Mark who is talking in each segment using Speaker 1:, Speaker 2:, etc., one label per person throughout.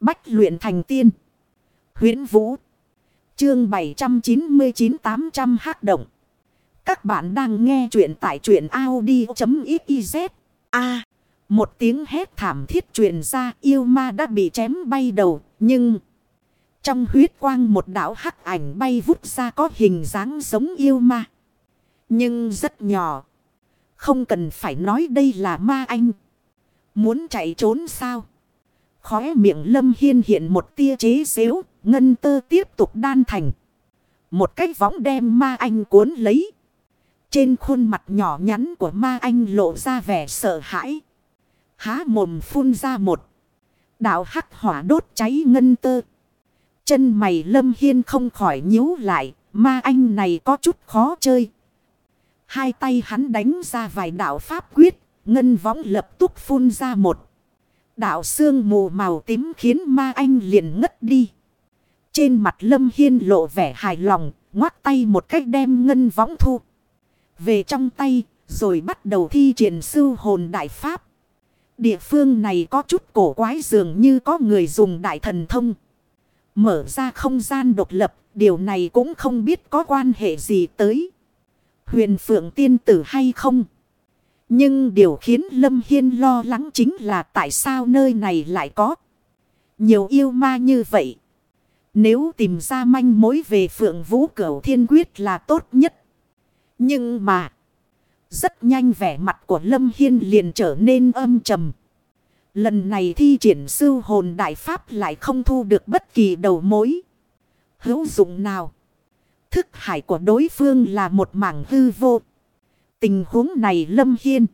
Speaker 1: Bách luyện thành tiên. huyễn Vũ. Chương 799-800 hắc động. Các bạn đang nghe truyện tại truyện Audi.xyz. A. một tiếng hét thảm thiết truyền ra, yêu ma đã bị chém bay đầu. Nhưng. Trong huyết quang một đảo hắc ảnh bay vút ra có hình dáng giống yêu ma. Nhưng rất nhỏ. Không cần phải nói đây là ma anh. Muốn chạy trốn sao? Khóe miệng lâm hiên hiện một tia chế xếu. Ngân tơ tiếp tục đan thành. Một cái võng đem ma anh cuốn lấy. Trên khuôn mặt nhỏ nhắn của ma anh lộ ra vẻ sợ hãi. Há mồm phun ra một. Đạo hắc hỏa đốt cháy ngân tơ. Chân mày lâm hiên không khỏi nhíu lại. Ma anh này có chút khó chơi. Hai tay hắn đánh ra vài đạo pháp quyết. Ngân võng lập tức phun ra một. Đạo xương mù màu tím khiến ma anh liền ngất đi. Trên mặt lâm hiên lộ vẻ hài lòng. Ngoát tay một cách đem ngân võng thu. Về trong tay. Rồi bắt đầu thi triển sư hồn đại pháp. Địa phương này có chút cổ quái dường như có người dùng đại thần thông. Mở ra không gian độc lập. Điều này cũng không biết có quan hệ gì tới. Huyền phượng tiên tử hay không? Nhưng điều khiến Lâm Hiên lo lắng chính là tại sao nơi này lại có nhiều yêu ma như vậy. Nếu tìm ra manh mối về phượng vũ cửu thiên quyết là tốt nhất. Nhưng mà, rất nhanh vẻ mặt của Lâm Hiên liền trở nên âm trầm. Lần này thi triển sư hồn đại pháp lại không thu được bất kỳ đầu mối. Hữu dụng nào? Thức hải của đối phương là một mảng hư vô. Tình huống này Lâm Hiên.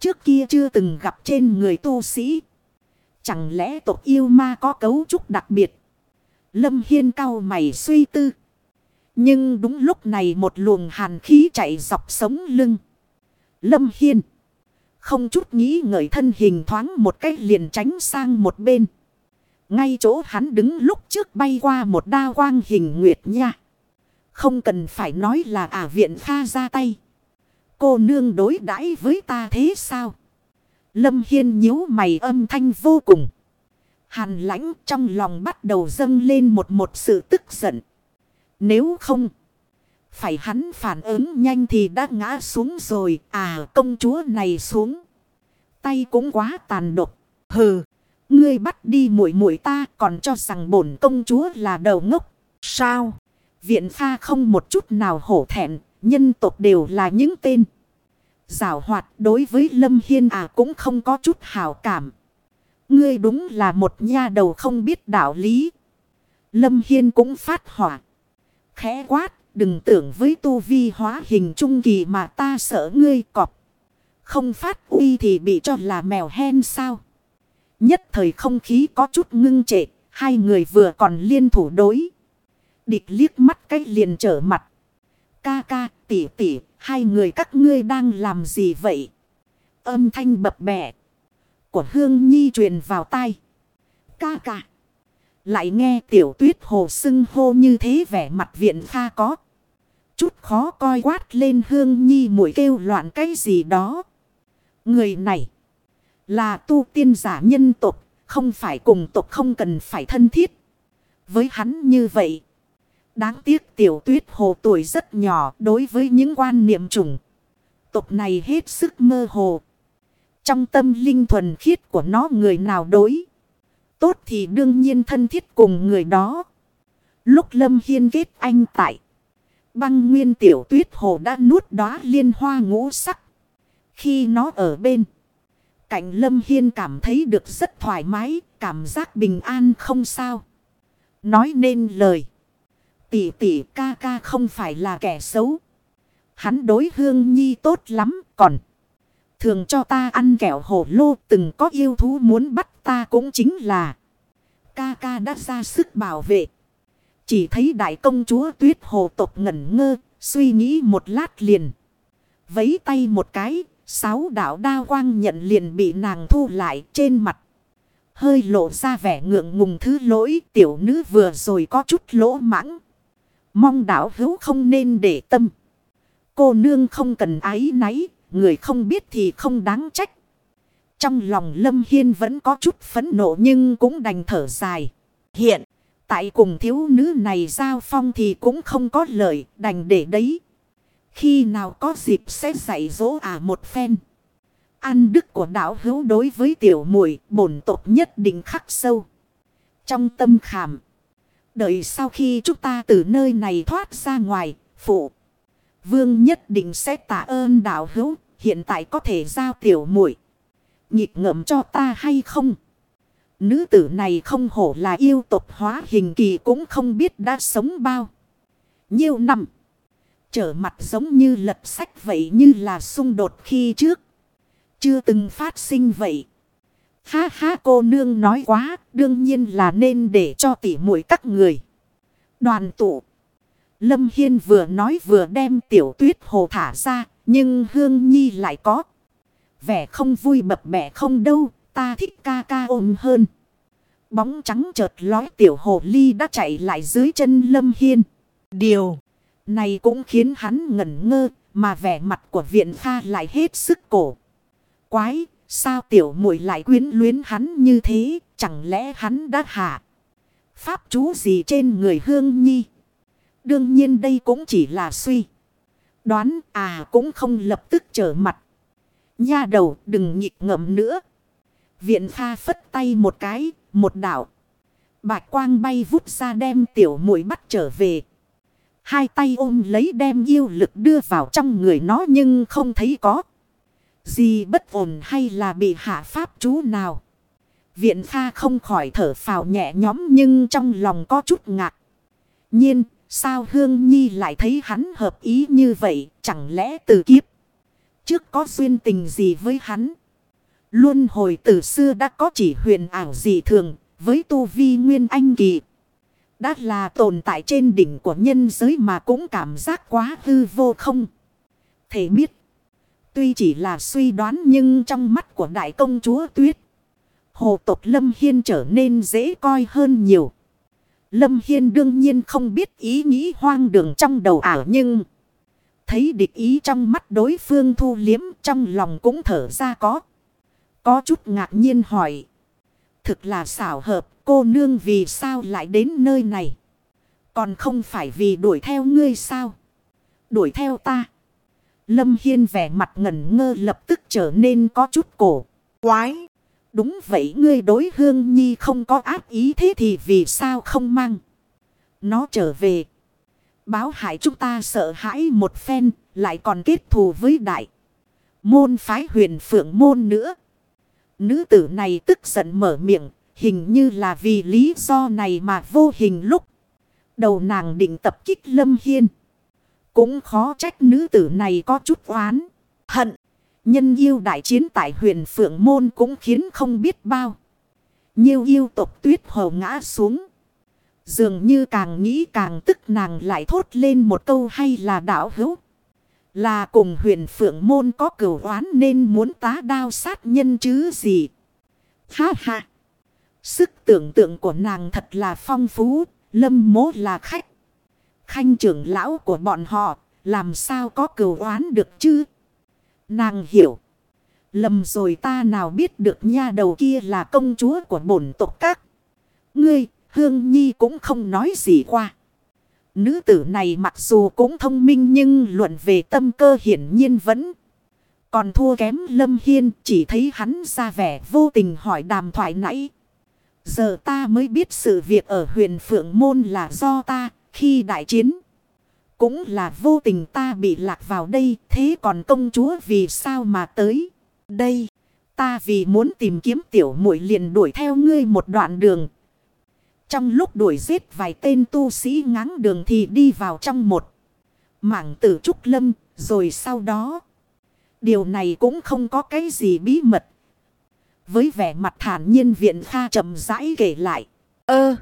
Speaker 1: Trước kia chưa từng gặp trên người tu sĩ. Chẳng lẽ tộc yêu ma có cấu trúc đặc biệt? Lâm Hiên cao mày suy tư. Nhưng đúng lúc này một luồng hàn khí chạy dọc sống lưng. Lâm Hiên. Không chút nghĩ ngợi thân hình thoáng một cách liền tránh sang một bên. Ngay chỗ hắn đứng lúc trước bay qua một đa quang hình nguyệt nha. Không cần phải nói là ả viện pha ra tay. Cô nương đối đãi với ta thế sao? Lâm Hiên nhíu mày âm thanh vô cùng. Hàn lãnh trong lòng bắt đầu dâng lên một một sự tức giận. Nếu không, phải hắn phản ứng nhanh thì đã ngã xuống rồi. À công chúa này xuống. Tay cũng quá tàn độc. Hừ, ngươi bắt đi muội muội ta còn cho rằng bổn công chúa là đầu ngốc. Sao? Viện pha không một chút nào hổ thẹn, nhân tộc đều là những tên. Giảo hoạt đối với Lâm Hiên à cũng không có chút hào cảm. Ngươi đúng là một nha đầu không biết đạo lý. Lâm Hiên cũng phát hỏa. Khẽ quát, đừng tưởng với tu vi hóa hình trung kỳ mà ta sợ ngươi cọp. Không phát uy thì bị cho là mèo hen sao. Nhất thời không khí có chút ngưng trệ, hai người vừa còn liên thủ đối địch liếc mắt cách liền trở mặt. Ca ca, tỷ tỷ, hai người các ngươi đang làm gì vậy? Âm thanh bập bẹ của Hương Nhi truyền vào tai. Ca ca. Lại nghe tiểu tuyết hồ sưng hô như thế vẻ mặt viện pha có. Chút khó coi quát lên Hương Nhi mũi kêu loạn cái gì đó. Người này là tu tiên giả nhân tục, không phải cùng tục không cần phải thân thiết. Với hắn như vậy. Đáng tiếc tiểu tuyết hồ tuổi rất nhỏ đối với những quan niệm chủng. Tục này hết sức mơ hồ. Trong tâm linh thuần khiết của nó người nào đối. Tốt thì đương nhiên thân thiết cùng người đó. Lúc Lâm Hiên kết anh tại. Băng nguyên tiểu tuyết hồ đã nuốt đóa liên hoa ngũ sắc. Khi nó ở bên. Cạnh Lâm Hiên cảm thấy được rất thoải mái. Cảm giác bình an không sao. Nói nên lời. Tỷ tỷ ca ca không phải là kẻ xấu. Hắn đối hương nhi tốt lắm còn. Thường cho ta ăn kẹo hổ lô từng có yêu thú muốn bắt ta cũng chính là. Ca ca đã ra sức bảo vệ. Chỉ thấy đại công chúa tuyết hồ tộc ngẩn ngơ, suy nghĩ một lát liền. Vấy tay một cái, sáu đạo đa quang nhận liền bị nàng thu lại trên mặt. Hơi lộ ra vẻ ngượng ngùng thứ lỗi tiểu nữ vừa rồi có chút lỗ mãng. Mong đảo hữu không nên để tâm. Cô nương không cần ái náy, người không biết thì không đáng trách. Trong lòng Lâm Hiên vẫn có chút phấn nộ nhưng cũng đành thở dài. Hiện, tại cùng thiếu nữ này giao phong thì cũng không có lợi, đành để đấy. Khi nào có dịp sẽ dạy dỗ à một phen. Ăn đức của đạo hữu đối với tiểu muội bổn tộc nhất định khắc sâu. Trong tâm khảm. Đợi sau khi chúng ta từ nơi này thoát ra ngoài, phụ. Vương nhất định sẽ tạ ơn đạo hữu, hiện tại có thể giao tiểu muội Nhịp ngậm cho ta hay không? Nữ tử này không hổ là yêu tộc hóa hình kỳ cũng không biết đã sống bao. Nhiêu năm. Trở mặt giống như lật sách vậy như là xung đột khi trước. Chưa từng phát sinh vậy. Ha ha cô nương nói quá, đương nhiên là nên để cho tỉ muội các người. Đoàn tụ. Lâm Hiên vừa nói vừa đem tiểu tuyết hồ thả ra, nhưng Hương Nhi lại có. Vẻ không vui bập bẹ không đâu, ta thích ca ca ôm hơn. Bóng trắng chợt lói tiểu hồ ly đã chạy lại dưới chân Lâm Hiên. Điều này cũng khiến hắn ngẩn ngơ, mà vẻ mặt của viện pha lại hết sức cổ. Quái, sao tiểu muội lại quyến luyến hắn như thế, chẳng lẽ hắn đã hạ. Pháp chú gì trên người hương nhi? Đương nhiên đây cũng chỉ là suy. Đoán à cũng không lập tức trở mặt. Nha đầu đừng nhịp ngậm nữa. Viện pha phất tay một cái, một đảo. Bạch quang bay vút ra đem tiểu muội bắt trở về. Hai tay ôm lấy đem yêu lực đưa vào trong người nó nhưng không thấy có. Gì bất ổn hay là bị hạ pháp chú nào. Viện pha không khỏi thở phào nhẹ nhõm nhưng trong lòng có chút ngạc. Nhiên, sao Hương Nhi lại thấy hắn hợp ý như vậy, chẳng lẽ từ kiếp. Trước có duyên tình gì với hắn. Luôn hồi từ xưa đã có chỉ huyền ảo gì thường, với tu vi nguyên anh kỳ. Đã là tồn tại trên đỉnh của nhân giới mà cũng cảm giác quá hư vô không. Thể biết. Tuy chỉ là suy đoán nhưng trong mắt của đại công chúa tuyết. Hồ tộc Lâm Hiên trở nên dễ coi hơn nhiều. Lâm Hiên đương nhiên không biết ý nghĩ hoang đường trong đầu ảo nhưng... Thấy địch ý trong mắt đối phương thu liếm, trong lòng cũng thở ra có. Có chút ngạc nhiên hỏi. Thực là xảo hợp, cô nương vì sao lại đến nơi này. Còn không phải vì đuổi theo ngươi sao. Đuổi theo ta. Lâm Hiên vẻ mặt ngẩn ngơ lập tức trở nên có chút cổ. Quái. Đúng vậy ngươi đối hương nhi không có ác ý thế thì vì sao không mang. Nó trở về. Báo hại chúng ta sợ hãi một phen. Lại còn kết thù với đại. Môn phái huyền phượng môn nữa. Nữ tử này tức giận mở miệng. Hình như là vì lý do này mà vô hình lúc. Đầu nàng định tập kích lâm hiên. Cũng khó trách nữ tử này có chút oán. Hận. Nhân yêu đại chiến tại huyền Phượng Môn cũng khiến không biết bao. Nhiều yêu tộc tuyết hồ ngã xuống. Dường như càng nghĩ càng tức nàng lại thốt lên một câu hay là đảo hữu. Là cùng huyền Phượng Môn có cửu oán nên muốn tá đao sát nhân chứ gì. Ha ha. Sức tưởng tượng của nàng thật là phong phú. Lâm mố là khách. Khanh trưởng lão của bọn họ. Làm sao có cửu oán được chứ? Nàng hiểu. Lầm rồi ta nào biết được nha đầu kia là công chúa của bổn tộc các. Ngươi, Hương Nhi cũng không nói gì qua. Nữ tử này mặc dù cũng thông minh nhưng luận về tâm cơ hiển nhiên vẫn còn thua kém Lâm Hiên chỉ thấy hắn ra vẻ vô tình hỏi đàm thoại nãy. Giờ ta mới biết sự việc ở huyền Phượng Môn là do ta khi đại chiến. Cũng là vô tình ta bị lạc vào đây. Thế còn công chúa vì sao mà tới đây? Ta vì muốn tìm kiếm tiểu muội liền đuổi theo ngươi một đoạn đường. Trong lúc đuổi giết vài tên tu sĩ ngáng đường thì đi vào trong một mảng tử trúc lâm. Rồi sau đó, điều này cũng không có cái gì bí mật. Với vẻ mặt thản nhiên viện kha chậm rãi kể lại. Ơ!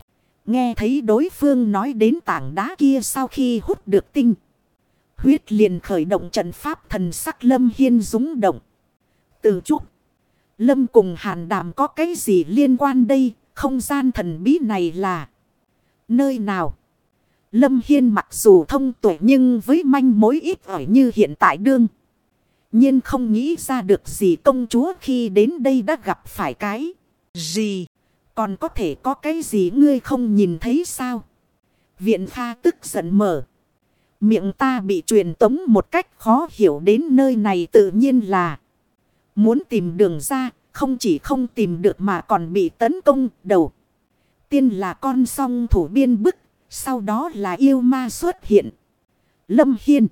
Speaker 1: Nghe thấy đối phương nói đến tảng đá kia sau khi hút được tinh. Huyết liền khởi động trận pháp thần sắc Lâm Hiên rúng động. Từ chúc. Lâm cùng hàn đàm có cái gì liên quan đây? Không gian thần bí này là nơi nào? Lâm Hiên mặc dù thông tuệ nhưng với manh mối ít ỏi như hiện tại đương. nhiên không nghĩ ra được gì công chúa khi đến đây đã gặp phải cái gì. Còn có thể có cái gì ngươi không nhìn thấy sao? Viện pha tức giận mở. Miệng ta bị truyền tống một cách khó hiểu đến nơi này tự nhiên là. Muốn tìm đường ra, không chỉ không tìm được mà còn bị tấn công đầu. Tiên là con song thủ biên bức, sau đó là yêu ma xuất hiện. Lâm Hiên.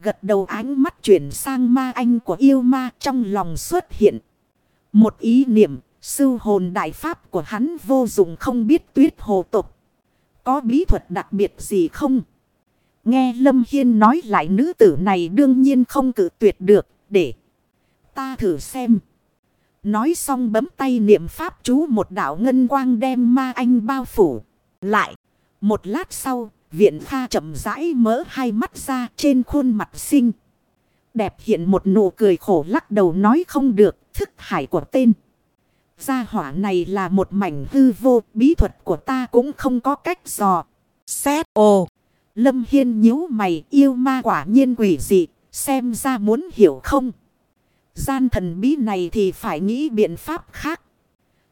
Speaker 1: Gật đầu ánh mắt chuyển sang ma anh của yêu ma trong lòng xuất hiện. Một ý niệm, sư hồn đại pháp của hắn vô dụng không biết tuyết hồ tục. Có bí thuật đặc biệt gì không? Nghe Lâm Hiên nói lại nữ tử này đương nhiên không cử tuyệt được, để ta thử xem. Nói xong bấm tay niệm pháp chú một đạo ngân quang đem ma anh bao phủ. Lại, một lát sau, viện pha chậm rãi mở hai mắt ra trên khuôn mặt xinh. Đẹp hiện một nụ cười khổ lắc đầu nói không được, thức hải của tên. Gia hỏa này là một mảnh hư vô, bí thuật của ta cũng không có cách dò. Xét ồ! Lâm Hiên nhíu mày yêu ma quả nhiên quỷ dị, xem ra muốn hiểu không? Gian thần bí này thì phải nghĩ biện pháp khác.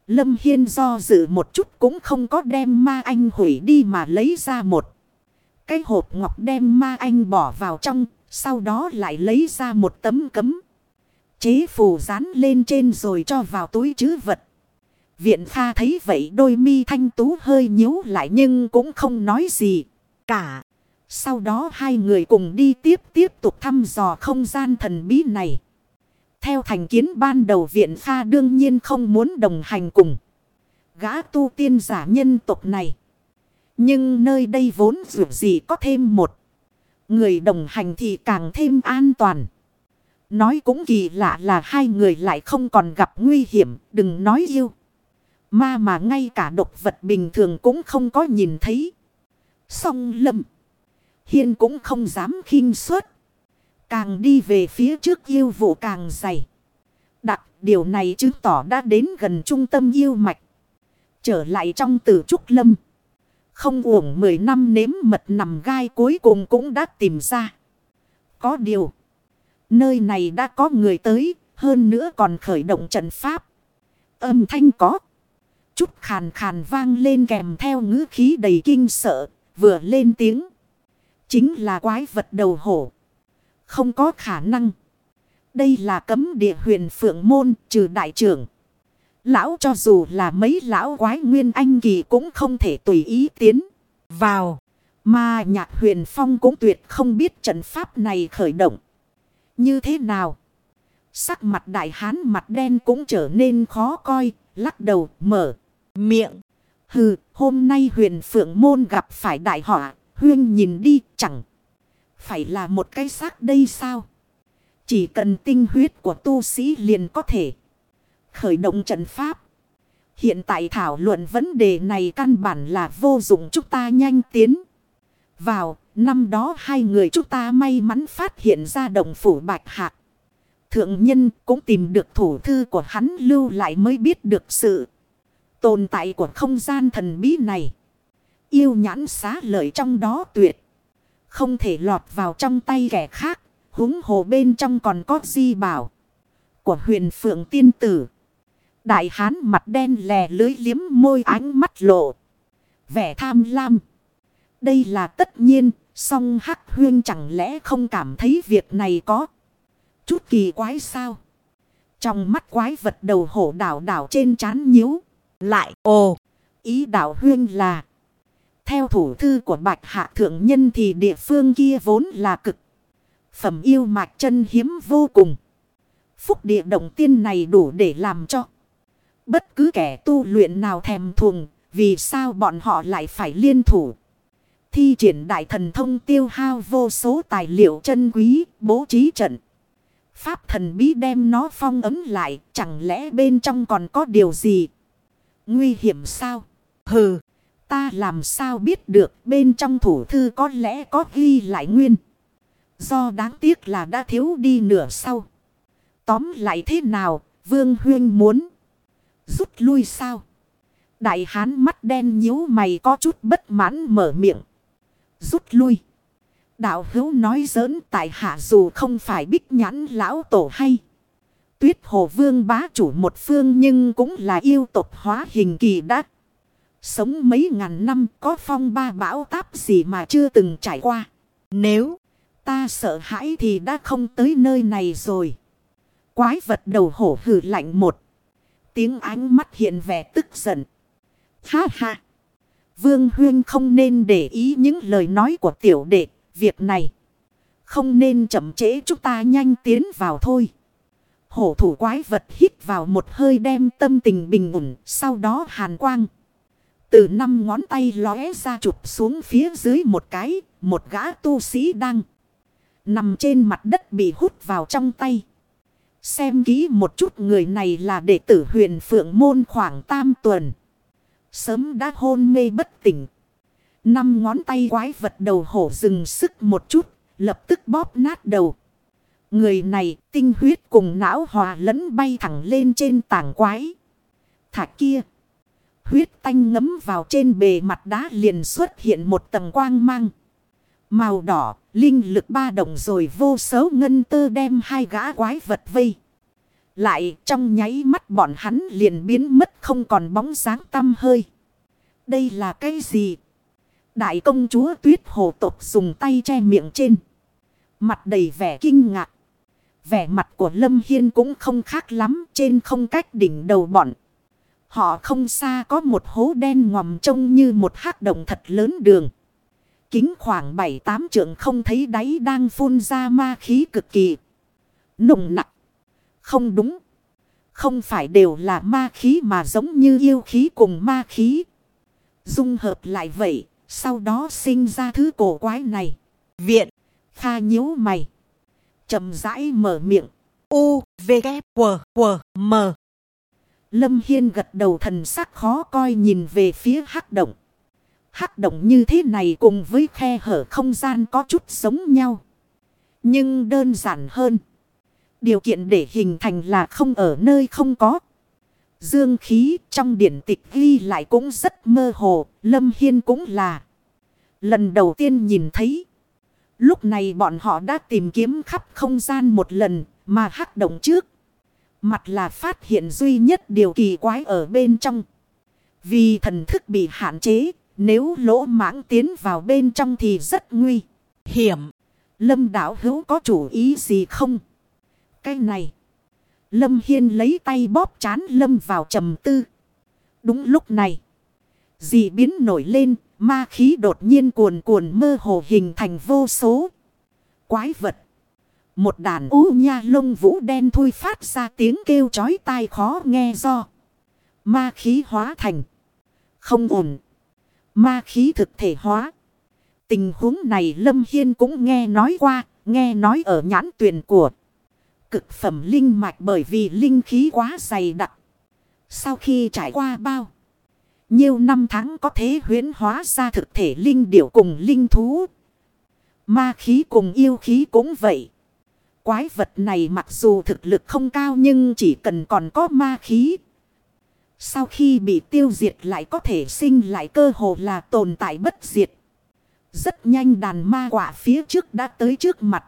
Speaker 1: Lâm Hiên do dự một chút cũng không có đem ma anh hủy đi mà lấy ra một. Cái hộp ngọc đem ma anh bỏ vào trong, sau đó lại lấy ra một tấm cấm. Chế phù dán lên trên rồi cho vào túi chứ vật. Viện Kha thấy vậy đôi mi thanh tú hơi nhíu lại nhưng cũng không nói gì cả. Sau đó hai người cùng đi tiếp tiếp tục thăm dò không gian thần bí này. Theo thành kiến ban đầu viện Kha đương nhiên không muốn đồng hành cùng. Gã tu tiên giả nhân tộc này. Nhưng nơi đây vốn dù gì có thêm một. Người đồng hành thì càng thêm an toàn. Nói cũng kỳ lạ là hai người lại không còn gặp nguy hiểm, đừng nói yêu. Ma mà ngay cả độc vật bình thường cũng không có nhìn thấy. Song lâm. Hiên cũng không dám khinh suất. Càng đi về phía trước yêu vụ càng dày. Đặc điều này chứng tỏ đã đến gần trung tâm yêu mạch. Trở lại trong tử trúc lâm. Không uổng 10 năm nếm mật nằm gai cuối cùng cũng đã tìm ra. Có điều. Nơi này đã có người tới. Hơn nữa còn khởi động trận pháp. Âm thanh có. Chút khàn khàn vang lên kèm theo ngữ khí đầy kinh sợ. Vừa lên tiếng. Chính là quái vật đầu hổ. Không có khả năng. Đây là cấm địa huyền phượng môn, trừ đại trưởng. Lão cho dù là mấy lão quái nguyên anh kỳ cũng không thể tùy ý tiến vào. Mà nhạc huyền phong cũng tuyệt không biết trận pháp này khởi động. Như thế nào? Sắc mặt đại hán mặt đen cũng trở nên khó coi, lắc đầu, mở, miệng. Hừ, hôm nay huyền phượng môn gặp phải đại họa, huyên nhìn đi, chẳng phải là một cái xác đây sao? Chỉ cần tinh huyết của tu sĩ liền có thể khởi động trận pháp. Hiện tại thảo luận vấn đề này căn bản là vô dụng chúng ta nhanh tiến. Vào, năm đó hai người chúng ta may mắn phát hiện ra đồng phủ bạch hạc. Thượng nhân cũng tìm được thủ thư của hắn lưu lại mới biết được sự tồn tại của không gian thần bí này. Yêu nhãn xá lợi trong đó tuyệt. Không thể lọt vào trong tay kẻ khác. Húng hồ bên trong còn có di bảo. Của huyền phượng tiên tử. Đại hán mặt đen lè lưới liếm môi ánh mắt lộ. Vẻ tham lam. Đây là tất nhiên. Song hắc huyên chẳng lẽ không cảm thấy việc này có. Chút kỳ quái sao. Trong mắt quái vật đầu hổ đảo đảo trên chán nhíu. Lại ồ. Ý đảo huyên là. Theo thủ thư của Bạch Hạ Thượng Nhân thì địa phương kia vốn là cực. Phẩm yêu mạch chân hiếm vô cùng. Phúc địa động tiên này đủ để làm cho. Bất cứ kẻ tu luyện nào thèm thuồng. Vì sao bọn họ lại phải liên thủ. Thi triển đại thần thông tiêu hao vô số tài liệu chân quý bố trí trận. Pháp thần bí đem nó phong ấm lại. Chẳng lẽ bên trong còn có điều gì. Nguy hiểm sao? Hừ. Ta làm sao biết được bên trong thủ thư có lẽ có ghi lại nguyên. Do đáng tiếc là đã thiếu đi nửa sau. Tóm lại thế nào, Vương Huyên muốn rút lui sao? Đại hán mắt đen nhíu mày có chút bất mãn mở miệng. Rút lui. Đạo hữu nói giỡn tại hạ dù không phải bích nhãn lão tổ hay. Tuyết hồ vương bá chủ một phương nhưng cũng là yêu tộc hóa hình kỳ đắc. Sống mấy ngàn năm có phong ba bão táp gì mà chưa từng trải qua. Nếu ta sợ hãi thì đã không tới nơi này rồi. Quái vật đầu hổ hử lạnh một. Tiếng ánh mắt hiện vẻ tức giận. Ha ha. Vương Huyên không nên để ý những lời nói của tiểu đệ. Việc này không nên chậm trễ, chúng ta nhanh tiến vào thôi. Hổ thủ quái vật hít vào một hơi đem tâm tình bình ổn. Sau đó hàn quang. Từ năm ngón tay lóe ra chụp xuống phía dưới một cái. Một gã tu sĩ đang nằm trên mặt đất bị hút vào trong tay. Xem kỹ một chút, người này là đệ tử huyền phượng môn khoảng tam tuần. Sớm đã hôn mê bất tỉnh. Năm ngón tay quái vật đầu hổ dừng sức một chút, lập tức bóp nát đầu. Người này tinh huyết cùng não hòa lẫn bay thẳng lên trên tảng quái. Thạch kia. Huyết tanh ngấm vào trên bề mặt đá liền xuất hiện một tầng quang mang. Màu đỏ, linh lực ba đồng rồi vô số ngân tơ đem hai gã quái vật vây. Lại trong nháy mắt bọn hắn liền biến mất không còn bóng dáng tăm hơi. Đây là cái gì? Đại công chúa tuyết hồ tộc dùng tay che miệng trên. Mặt đầy vẻ kinh ngạc. Vẻ mặt của Lâm Hiên cũng không khác lắm trên không cách đỉnh đầu bọn. Họ không xa có một hố đen ngòm trông như một hắc động thật lớn đường. Kính khoảng 7-8 trượng không thấy đáy đang phun ra ma khí cực kỳ. Nồng nặng. Không đúng. Không phải đều là ma khí mà giống như yêu khí cùng ma khí. Dung hợp lại vậy. Sau đó sinh ra thứ cổ quái này. Viện. Kha nhíu mày. chậm rãi mở miệng. U, V, K, W, W, M. Lâm Hiên gật đầu thần sắc khó coi nhìn về phía hắc động. Hắc động như thế này cùng với khe hở không gian có chút giống nhau. Nhưng đơn giản hơn. Điều kiện để hình thành là không ở nơi không có. Dương khí trong điển tịch ghi lại cũng rất mơ hồ. Lâm Hiên cũng là. Lần đầu tiên nhìn thấy. Lúc này bọn họ đã tìm kiếm khắp không gian một lần mà hắc động trước. Mặt là phát hiện duy nhất điều kỳ quái ở bên trong. Vì thần thức bị hạn chế, nếu lỗ mãng tiến vào bên trong thì rất nguy hiểm. Lâm đảo hữu có chủ ý gì không? Cái này. Lâm Hiên lấy tay bóp chán Lâm vào trầm tư. Đúng lúc này. Dị biến nổi lên. Ma khí đột nhiên cuồn cuồn mơ hồ hình thành vô số. Quái vật. Một đàn ú nha lông vũ đen thui phát ra tiếng kêu chói tai khó nghe do. Ma khí hóa thành. Không ổn. Ma khí thực thể hóa. Tình huống này Lâm Hiên cũng nghe nói qua. Nghe nói ở nhãn tuyển của cực phẩm linh mạch bởi vì linh khí quá dày đặc. Sau khi trải qua bao nhiêu năm tháng có thể huyễn hóa ra thực thể linh điểu cùng linh thú. Ma khí cùng yêu khí cũng vậy. Quái vật này mặc dù thực lực không cao nhưng chỉ cần còn có ma khí. Sau khi bị tiêu diệt lại có thể sinh lại cơ hồ là tồn tại bất diệt. Rất nhanh đàn ma quả phía trước đã tới trước mặt.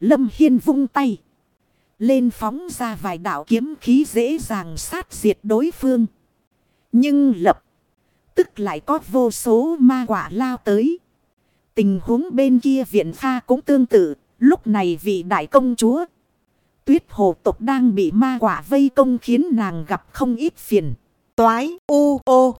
Speaker 1: Lâm Hiên vung tay. Lên phóng ra vài đạo kiếm khí dễ dàng sát diệt đối phương. Nhưng lập, tức lại có vô số ma quả lao tới. Tình huống bên kia viện pha cũng tương tự. Lúc này vị đại công chúa. Tuyết hồ tộc đang bị ma quả vây công khiến nàng gặp không ít phiền. Toái, u, ô.